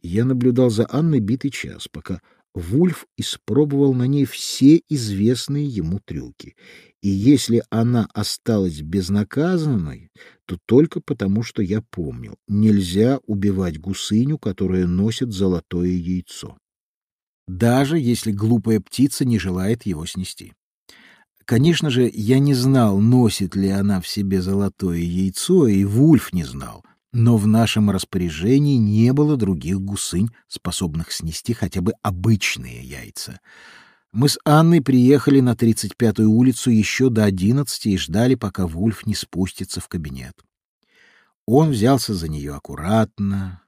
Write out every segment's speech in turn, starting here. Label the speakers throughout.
Speaker 1: Я наблюдал за Анной битый час, пока Вульф испробовал на ней все известные ему трюки. И если она осталась безнаказанной, то только потому, что я помнил, нельзя убивать гусыню, которая носит золотое яйцо. Даже если глупая птица не желает его снести. Конечно же, я не знал, носит ли она в себе золотое яйцо, и Вульф не знал, но в нашем распоряжении не было других гусынь, способных снести хотя бы обычные яйца. Мы с Анной приехали на 35-ю улицу еще до 11 и ждали, пока Вульф не спустится в кабинет. Он взялся за нее аккуратно,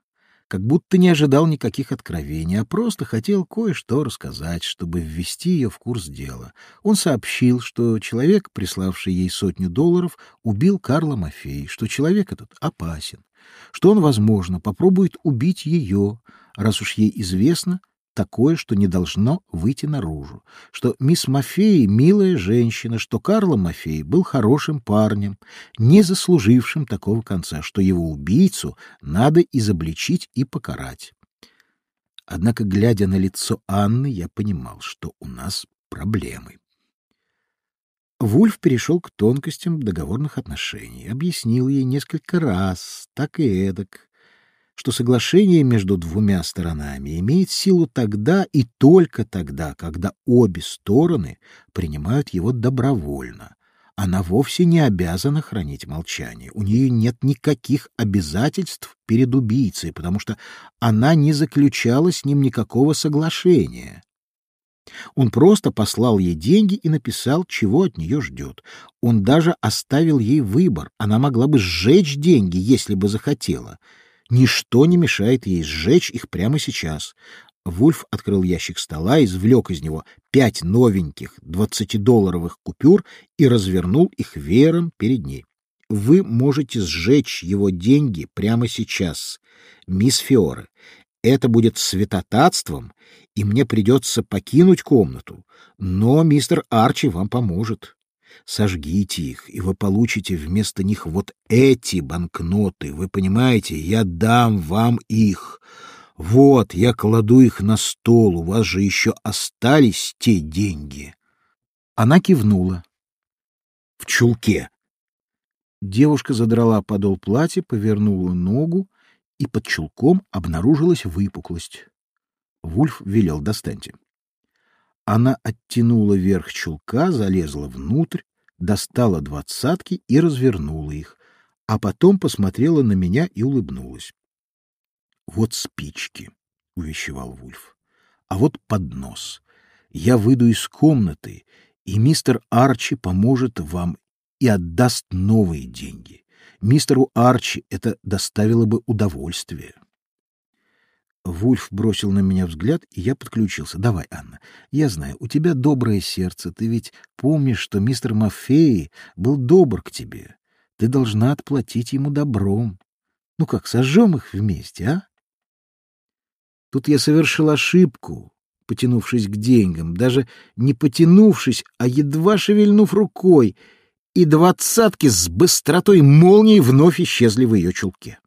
Speaker 1: как будто не ожидал никаких откровений, а просто хотел кое-что рассказать, чтобы ввести ее в курс дела. Он сообщил, что человек, приславший ей сотню долларов, убил Карла Мафей, что человек этот опасен, что он, возможно, попробует убить ее, раз уж ей известно, такое, что не должно выйти наружу, что мисс Мафей — милая женщина, что Карл Мафей был хорошим парнем, не заслужившим такого конца, что его убийцу надо изобличить и покарать. Однако, глядя на лицо Анны, я понимал, что у нас проблемы. Вульф перешел к тонкостям договорных отношений, объяснил ей несколько раз, так и эдак, что соглашение между двумя сторонами имеет силу тогда и только тогда, когда обе стороны принимают его добровольно. Она вовсе не обязана хранить молчание. У нее нет никаких обязательств перед убийцей, потому что она не заключала с ним никакого соглашения. Он просто послал ей деньги и написал, чего от нее ждет. Он даже оставил ей выбор. Она могла бы сжечь деньги, если бы захотела. Ничто не мешает ей сжечь их прямо сейчас. Вульф открыл ящик стола, извлек из него пять новеньких двадцатидолларовых купюр и развернул их веером перед ней. Вы можете сжечь его деньги прямо сейчас, мисс Фиоре. Это будет святотатством, и мне придется покинуть комнату, но мистер Арчи вам поможет. Сожгите их, и вы получите вместо них вот эти банкноты. Вы понимаете, я дам вам их. Вот, я кладу их на стол, у вас же еще остались те деньги. Она кивнула. В чулке. Девушка задрала подол платья, повернула ногу, и под чулком обнаружилась выпуклость. Вульф велел «достаньте». Она оттянула верх чулка, залезла внутрь, достала двадцатки и развернула их, а потом посмотрела на меня и улыбнулась. «Вот спички», — увещевал Вульф, — «а вот поднос. Я выйду из комнаты, и мистер Арчи поможет вам и отдаст новые деньги. Мистеру Арчи это доставило бы удовольствие». Вульф бросил на меня взгляд, и я подключился. «Давай, Анна. Я знаю, у тебя доброе сердце. Ты ведь помнишь, что мистер Маффей был добр к тебе. Ты должна отплатить ему добром. Ну как, сожжем их вместе, а?» Тут я совершил ошибку, потянувшись к деньгам, даже не потянувшись, а едва шевельнув рукой, и двадцатки с быстротой молнии вновь исчезли в ее чулке.